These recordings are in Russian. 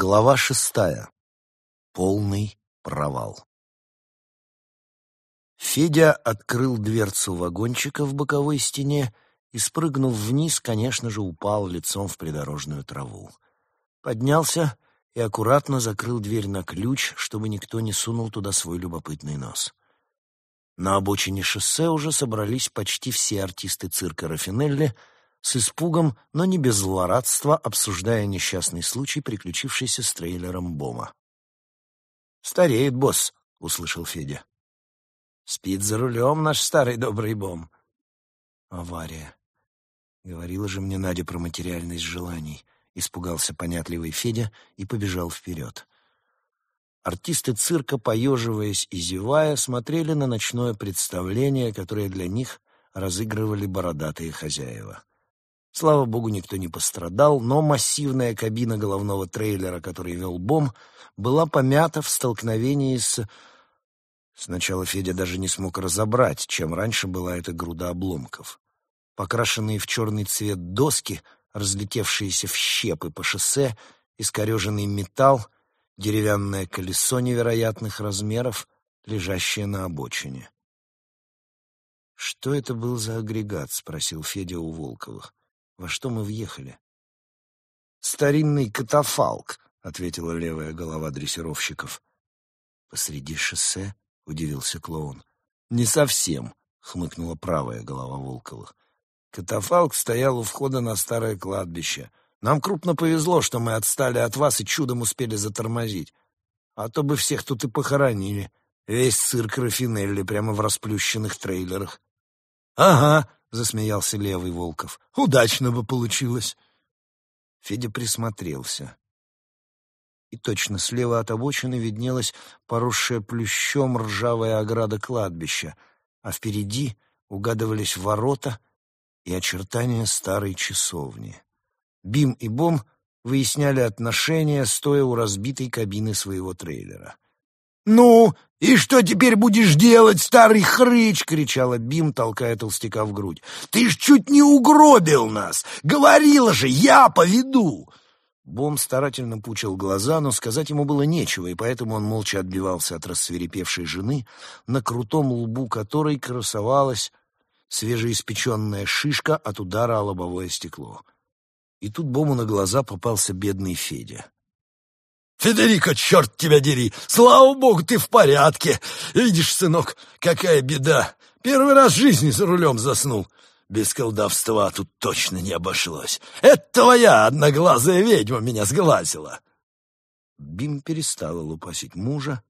Глава шестая. Полный провал. Федя открыл дверцу вагончика в боковой стене и, спрыгнув вниз, конечно же, упал лицом в придорожную траву. Поднялся и аккуратно закрыл дверь на ключ, чтобы никто не сунул туда свой любопытный нос. На обочине шоссе уже собрались почти все артисты цирка Рафинелли — с испугом, но не без злорадства, обсуждая несчастный случай, приключившийся с трейлером Бома. «Стареет босс», — услышал Федя. «Спит за рулем наш старый добрый Бом». «Авария. Говорила же мне Надя про материальность желаний». Испугался понятливый Федя и побежал вперед. Артисты цирка, поеживаясь и зевая, смотрели на ночное представление, которое для них разыгрывали бородатые хозяева. Слава богу, никто не пострадал, но массивная кабина головного трейлера, который вел Бом, была помята в столкновении с... Сначала Федя даже не смог разобрать, чем раньше была эта груда обломков. Покрашенные в черный цвет доски, разлетевшиеся в щепы по шоссе, искореженный металл, деревянное колесо невероятных размеров, лежащее на обочине. «Что это был за агрегат?» — спросил Федя у Волковых. Во что мы въехали? «Старинный катафалк», — ответила левая голова дрессировщиков. «Посреди шоссе?» — удивился клоун. «Не совсем», — хмыкнула правая голова Волковых. «Катафалк стоял у входа на старое кладбище. Нам крупно повезло, что мы отстали от вас и чудом успели затормозить. А то бы всех тут и похоронили. Весь цирк Рафинелли прямо в расплющенных трейлерах». «Ага», — засмеялся левый Волков. «Удачно бы получилось!» Федя присмотрелся. И точно слева от обочины виднелась поросшая плющом ржавая ограда кладбища, а впереди угадывались ворота и очертания старой часовни. Бим и Бом выясняли отношения, стоя у разбитой кабины своего трейлера. «Ну, и что теперь будешь делать, старый хрыч?» — кричала Бим, толкая толстяка в грудь. «Ты ж чуть не угробил нас! Говорила же, я поведу!» Бом старательно пучил глаза, но сказать ему было нечего, и поэтому он молча отбивался от рассверепевшей жены, на крутом лбу которой красовалась свежеиспеченная шишка от удара о лобовое стекло. И тут Бому на глаза попался бедный Федя. Федерико, черт тебя дери! Слава богу, ты в порядке! Видишь, сынок, какая беда! Первый раз в жизни за рулем заснул. Без колдовства тут точно не обошлось. Это твоя одноглазая ведьма меня сглазила. Бим перестала лупасить мужа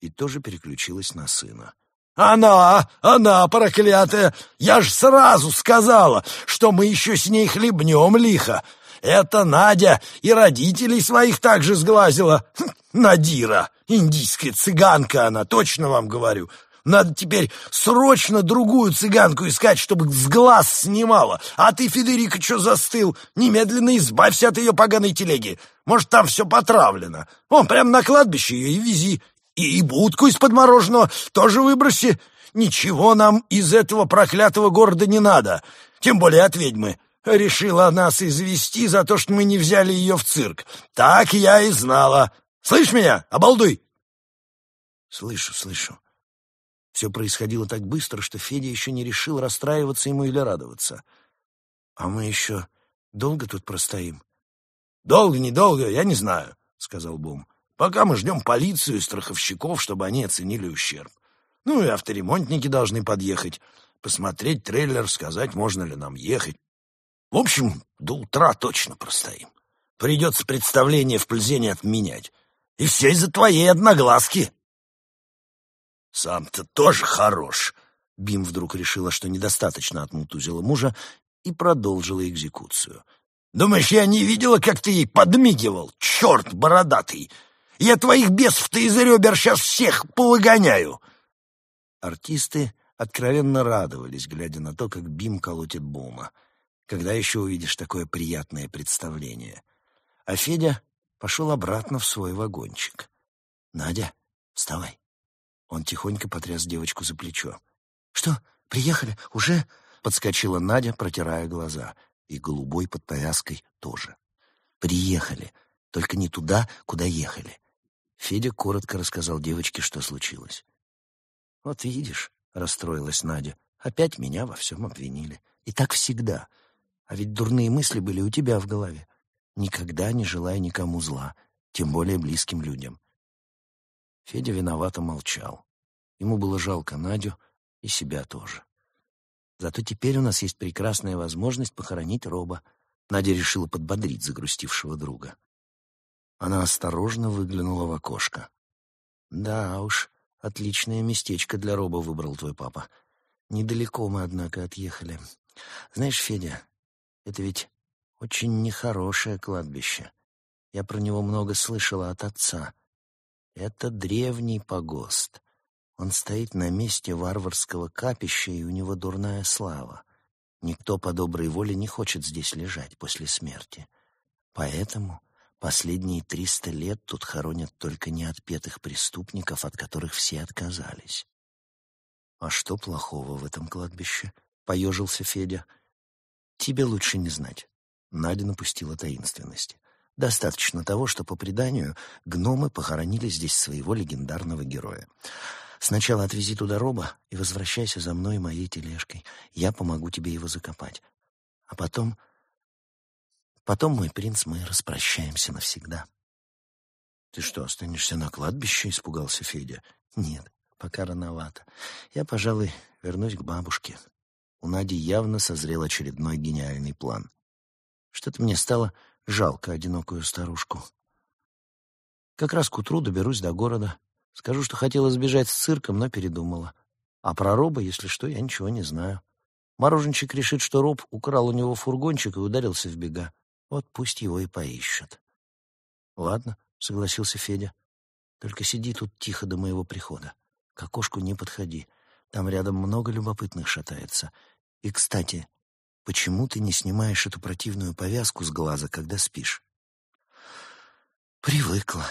и тоже переключилась на сына. «Она, она, проклятая! Я ж сразу сказала, что мы еще с ней хлебнем лихо! Это Надя и родителей своих также сглазила. Хм, Надира, индийская цыганка она, точно вам говорю. Надо теперь срочно другую цыганку искать, чтобы с глаз снимала. А ты, Федерико, что застыл? Немедленно избавься от ее поганой телеги. Может, там все потравлено. Вон, прямо на кладбище ее и вези. И, и будку из-под мороженого тоже выброси. Ничего нам из этого проклятого города не надо, тем более от ведьмы решила нас извести за то, что мы не взяли ее в цирк. Так я и знала. Слышь меня, обалдуй!» «Слышу, слышу». Все происходило так быстро, что Федя еще не решил расстраиваться ему или радоваться. «А мы еще долго тут простоим?» «Долго, недолго, я не знаю», — сказал Бум. «Пока мы ждем полицию и страховщиков, чтобы они оценили ущерб. Ну и авторемонтники должны подъехать, посмотреть трейлер, сказать, можно ли нам ехать. В общем, до утра точно простоим. Придется представление в Пльзене отменять. И все из-за твоей одноглазки. Сам-то тоже хорош. Бим вдруг решила, что недостаточно отмутузила мужа, и продолжила экзекуцию. Думаешь, я не видела, как ты ей подмигивал? Черт бородатый! Я твоих бесов-то из ребер сейчас всех повыгоняю!» Артисты откровенно радовались, глядя на то, как Бим колотит Бума. Когда еще увидишь такое приятное представление? А Федя пошел обратно в свой вагончик. «Надя, вставай!» Он тихонько потряс девочку за плечо. «Что, приехали? Уже?» Подскочила Надя, протирая глаза. И голубой под повязкой тоже. «Приехали. только не туда, куда ехали. Федя коротко рассказал девочке, что случилось. «Вот видишь», — расстроилась Надя, — «опять меня во всем обвинили. И так всегда. А ведь дурные мысли были у тебя в голове. Никогда не желая никому зла, тем более близким людям». Федя виновато молчал. Ему было жалко Надю и себя тоже. Зато теперь у нас есть прекрасная возможность похоронить Роба. Надя решила подбодрить загрустившего друга. Она осторожно выглянула в окошко. «Да уж, отличное местечко для Роба выбрал твой папа. Недалеко мы, однако, отъехали. Знаешь, Федя, это ведь очень нехорошее кладбище. Я про него много слышала от отца. Это древний погост. Он стоит на месте варварского капища, и у него дурная слава. Никто по доброй воле не хочет здесь лежать после смерти. Поэтому Последние триста лет тут хоронят только неотпетых преступников, от которых все отказались. «А что плохого в этом кладбище?» — поежился Федя. «Тебе лучше не знать». Надя напустила таинственности. «Достаточно того, что, по преданию, гномы похоронили здесь своего легендарного героя. Сначала отвези туда роба и возвращайся за мной моей тележкой. Я помогу тебе его закопать. А потом Потом, мой принц, мы распрощаемся навсегда. «Ты что, останешься на кладбище?» — испугался Федя. «Нет, пока рановато. Я, пожалуй, вернусь к бабушке». У Нади явно созрел очередной гениальный план. Что-то мне стало жалко одинокую старушку. Как раз к утру доберусь до города. Скажу, что хотела сбежать с цирком, но передумала. А про Роба, если что, я ничего не знаю. Мороженщик решит, что Роб украл у него фургончик и ударился в бега. Вот пусть его и поищут. Ладно, согласился Федя. Только сиди тут тихо до моего прихода. К окошку не подходи. Там рядом много любопытных шатается. И, кстати, почему ты не снимаешь эту противную повязку с глаза, когда спишь? Привыкла.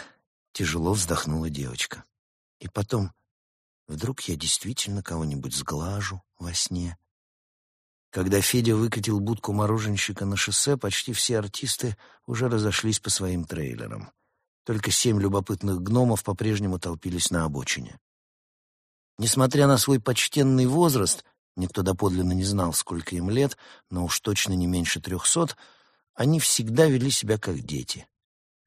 Тяжело вздохнула девочка. И потом, вдруг я действительно кого-нибудь сглажу во сне. Когда Федя выкатил будку мороженщика на шоссе, почти все артисты уже разошлись по своим трейлерам. Только семь любопытных гномов по-прежнему толпились на обочине. Несмотря на свой почтенный возраст, никто доподлинно не знал, сколько им лет, но уж точно не меньше трехсот, они всегда вели себя как дети.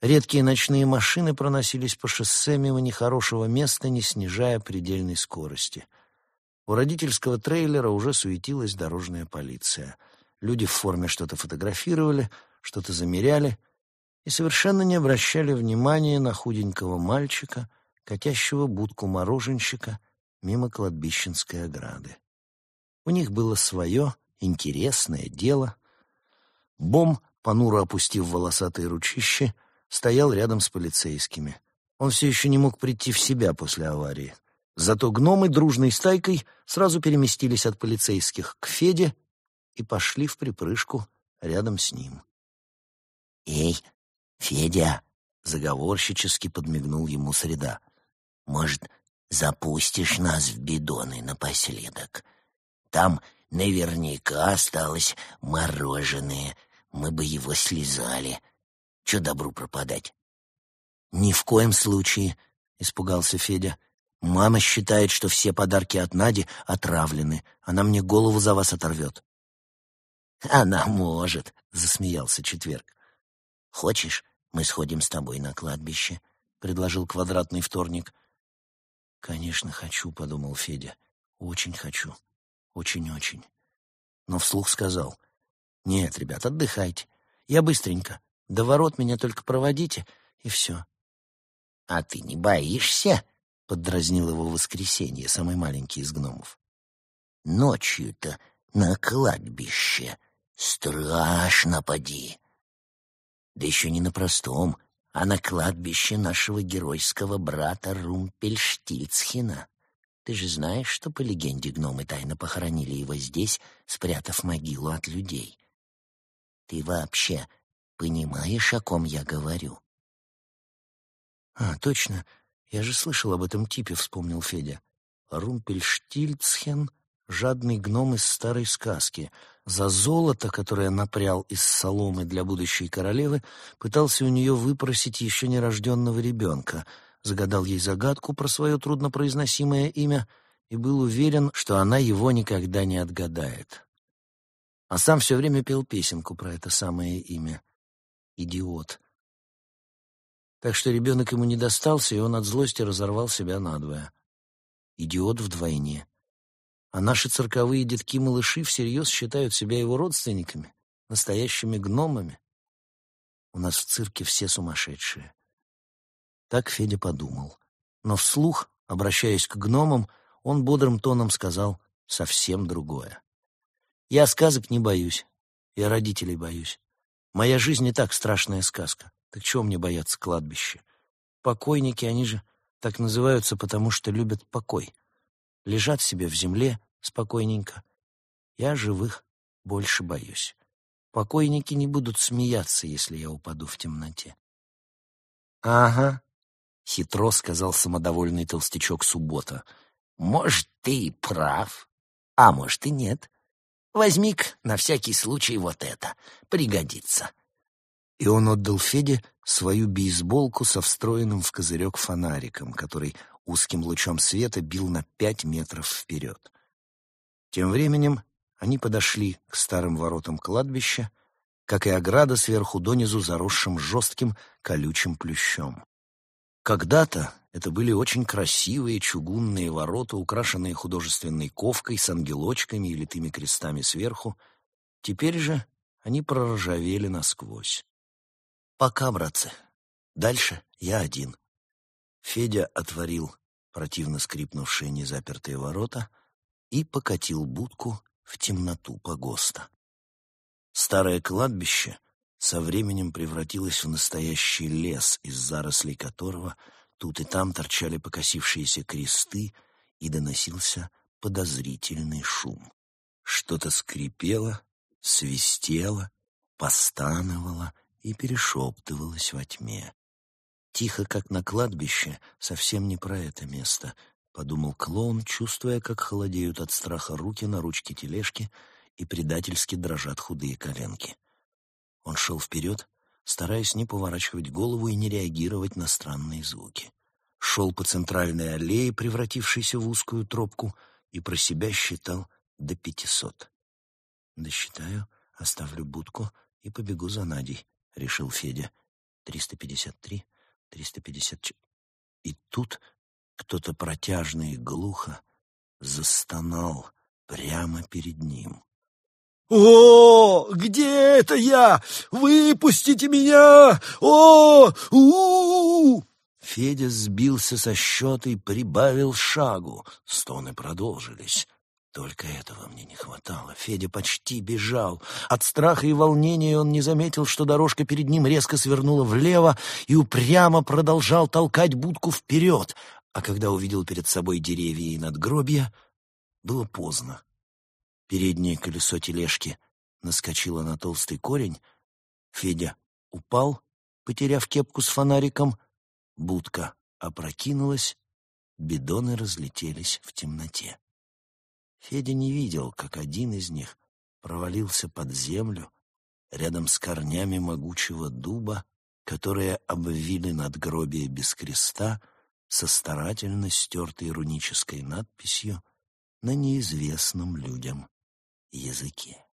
Редкие ночные машины проносились по шоссе мимо нехорошего места, не снижая предельной скорости — у родительского трейлера уже суетилась дорожная полиция. Люди в форме что-то фотографировали, что-то замеряли и совершенно не обращали внимания на худенького мальчика, катящего будку мороженщика мимо кладбищенской ограды. У них было свое интересное дело. Бом, понуро опустив волосатые ручищи, стоял рядом с полицейскими. Он все еще не мог прийти в себя после аварии. Зато гномы дружной стайкой сразу переместились от полицейских к Феде и пошли в припрыжку рядом с ним. «Эй, Федя!» — заговорщически подмигнул ему среда. «Может, запустишь нас в бидоны напоследок? Там наверняка осталось мороженое, мы бы его слезали. Че добру пропадать?» «Ни в коем случае!» — испугался Федя. Мама считает, что все подарки от Нади отравлены. Она мне голову за вас оторвет. Она может, засмеялся Четверг. Хочешь, мы сходим с тобой на кладбище? предложил квадратный вторник. Конечно, хочу, подумал Федя. Очень хочу. Очень-очень. Но вслух сказал: "Нет, ребят, отдыхайте. Я быстренько. До ворот меня только проводите, и все». «А ты не боишься?» — поддразнил его воскресенье, самый маленький из гномов. «Ночью-то на кладбище страшно поди. Да еще не на простом, а на кладбище нашего геройского брата Румпельштильцхена. Ты же знаешь, что по легенде гномы тайно похоронили его здесь, спрятав могилу от людей. Ты вообще понимаешь, о ком я говорю?» «А, точно!» Я же слышал об этом типе, вспомнил Федя. Румпельштильцхен, жадный гном из старой сказки. За золото, которое напрял из соломы для будущей королевы, пытался у нее выпросить еще нерожденного ребенка, загадал ей загадку про свое труднопроизносимое имя и был уверен, что она его никогда не отгадает. А сам все время пел песенку про это самое имя. Идиот. Так что ребенок ему не достался, и он от злости разорвал себя надвое. Идиот вдвойне. А наши цирковые детки-малыши всерьез считают себя его родственниками, настоящими гномами. У нас в цирке все сумасшедшие. Так Федя подумал. Но вслух, обращаясь к гномам, он бодрым тоном сказал совсем другое. «Я сказок не боюсь, я родителей боюсь. Моя жизнь не так страшная сказка. Так чего мне бояться кладбища? Покойники, они же так называются, потому что любят покой. Лежат себе в земле спокойненько. Я живых больше боюсь. Покойники не будут смеяться, если я упаду в темноте. «Ага», — хитро сказал самодовольный толстячок Суббота. «Может, ты и прав, а может и нет. Возьми-ка на всякий случай вот это, пригодится» и он отдал Феде свою бейсболку со встроенным в козырек фонариком, который узким лучом света бил на пять метров вперед. Тем временем они подошли к старым воротам кладбища, как и ограда сверху донизу заросшим жестким колючим плющом. Когда-то это были очень красивые чугунные ворота, украшенные художественной ковкой с ангелочками и литыми крестами сверху. Теперь же они проржавели насквозь. «Пока, братцы. Дальше я один». Федя отворил противно скрипнувшие незапертые ворота и покатил будку в темноту погоста. Старое кладбище со временем превратилось в настоящий лес, из зарослей которого тут и там торчали покосившиеся кресты, и доносился подозрительный шум. Что-то скрипело, свистело, постановало — и перешептывалась во тьме. Тихо, как на кладбище, совсем не про это место, — подумал клоун, чувствуя, как холодеют от страха руки на ручке тележки и предательски дрожат худые коленки. Он шел вперед, стараясь не поворачивать голову и не реагировать на странные звуки. Шел по центральной аллее, превратившейся в узкую тропку, и про себя считал до пятисот. Досчитаю, оставлю будку и побегу за Надей. — решил Федя. «Триста пятьдесят три, триста пятьдесят четыре...» И тут кто-то протяжно и глухо застонал прямо перед ним. «О, где это я? Выпустите меня! О, у, -у, -у, Федя сбился со счета и прибавил шагу. Стоны продолжились. Только этого мне не хватало. Федя почти бежал. От страха и волнения он не заметил, что дорожка перед ним резко свернула влево и упрямо продолжал толкать будку вперед. А когда увидел перед собой деревья и надгробья, было поздно. Переднее колесо тележки наскочило на толстый корень. Федя упал, потеряв кепку с фонариком. Будка опрокинулась, бидоны разлетелись в темноте. Федя не видел, как один из них провалился под землю рядом с корнями могучего дуба, которые обвили надгробие без креста со старательно стертой рунической надписью на неизвестном людям языке.